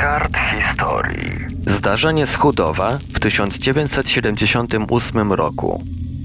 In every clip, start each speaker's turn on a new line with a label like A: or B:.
A: kart historii.
B: Zdarzenie z Chudowa w 1978 roku.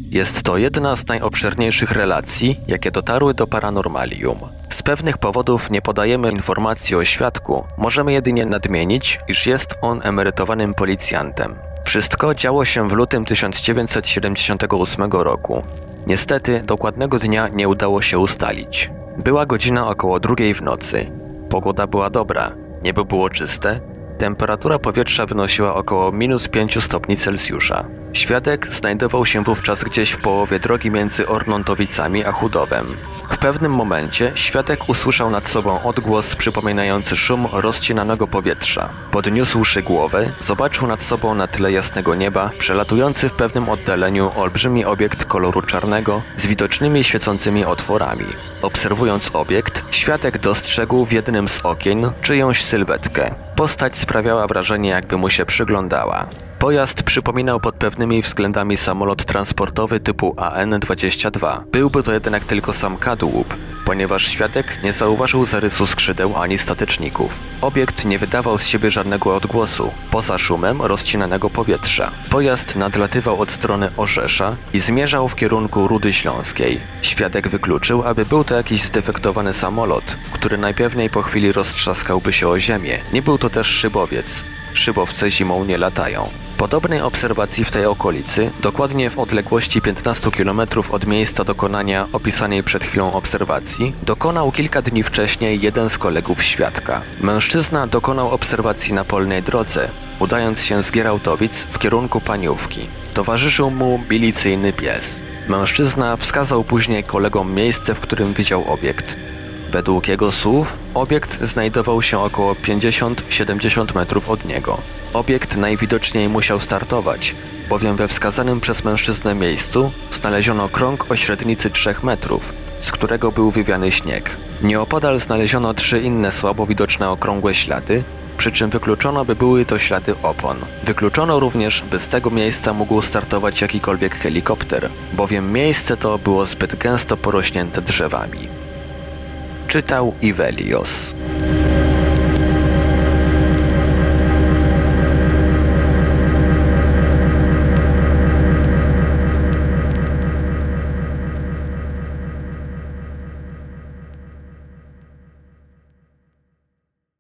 B: Jest to jedna z najobszerniejszych relacji, jakie dotarły do paranormalium. Z pewnych powodów nie podajemy informacji o świadku, możemy jedynie nadmienić, iż jest on emerytowanym policjantem. Wszystko działo się w lutym 1978 roku. Niestety, dokładnego dnia nie udało się ustalić. Była godzina około drugiej w nocy. Pogoda była dobra, niebo było czyste, temperatura powietrza wynosiła około minus 5 stopni Celsjusza. Świadek znajdował się wówczas gdzieś w połowie drogi między Ornontowicami a Chudowem. Pewnym momencie świadek usłyszał nad sobą odgłos przypominający szum rozcinanego powietrza. Podniósłszy głowę, zobaczył nad sobą na tle jasnego nieba przelatujący w pewnym oddaleniu olbrzymi obiekt koloru czarnego z widocznymi świecącymi otworami. Obserwując obiekt, świadek dostrzegł w jednym z okien czyjąś sylwetkę. Postać sprawiała wrażenie, jakby mu się przyglądała. Pojazd przypominał pod pewnymi względami samolot transportowy typu AN-22. Byłby to jednak tylko sam kadłub, ponieważ świadek nie zauważył zarysu skrzydeł ani stateczników. Obiekt nie wydawał z siebie żadnego odgłosu, poza szumem rozcinanego powietrza. Pojazd nadlatywał od strony Orzesza i zmierzał w kierunku Rudy Śląskiej. Świadek wykluczył, aby był to jakiś zdefektowany samolot, który najpewniej po chwili roztrzaskałby się o ziemię. Nie był to też szybowiec. Szybowce zimą nie latają. Podobnej obserwacji w tej okolicy, dokładnie w odległości 15 km od miejsca dokonania opisanej przed chwilą obserwacji, dokonał kilka dni wcześniej jeden z kolegów świadka. Mężczyzna dokonał obserwacji na polnej drodze, udając się z Gierałtowic w kierunku Paniówki. Towarzyszył mu milicyjny pies. Mężczyzna wskazał później kolegom miejsce, w którym widział obiekt. Według jego słów, obiekt znajdował się około 50-70 metrów od niego. Obiekt najwidoczniej musiał startować, bowiem we wskazanym przez mężczyznę miejscu znaleziono krąg o średnicy 3 metrów, z którego był wywiany śnieg. Nieopodal znaleziono trzy inne słabo widoczne okrągłe ślady, przy czym wykluczono, by były to ślady opon. Wykluczono również, by z tego miejsca mógł startować jakikolwiek helikopter, bowiem miejsce to było zbyt gęsto porośnięte drzewami. Czytał Ivelios.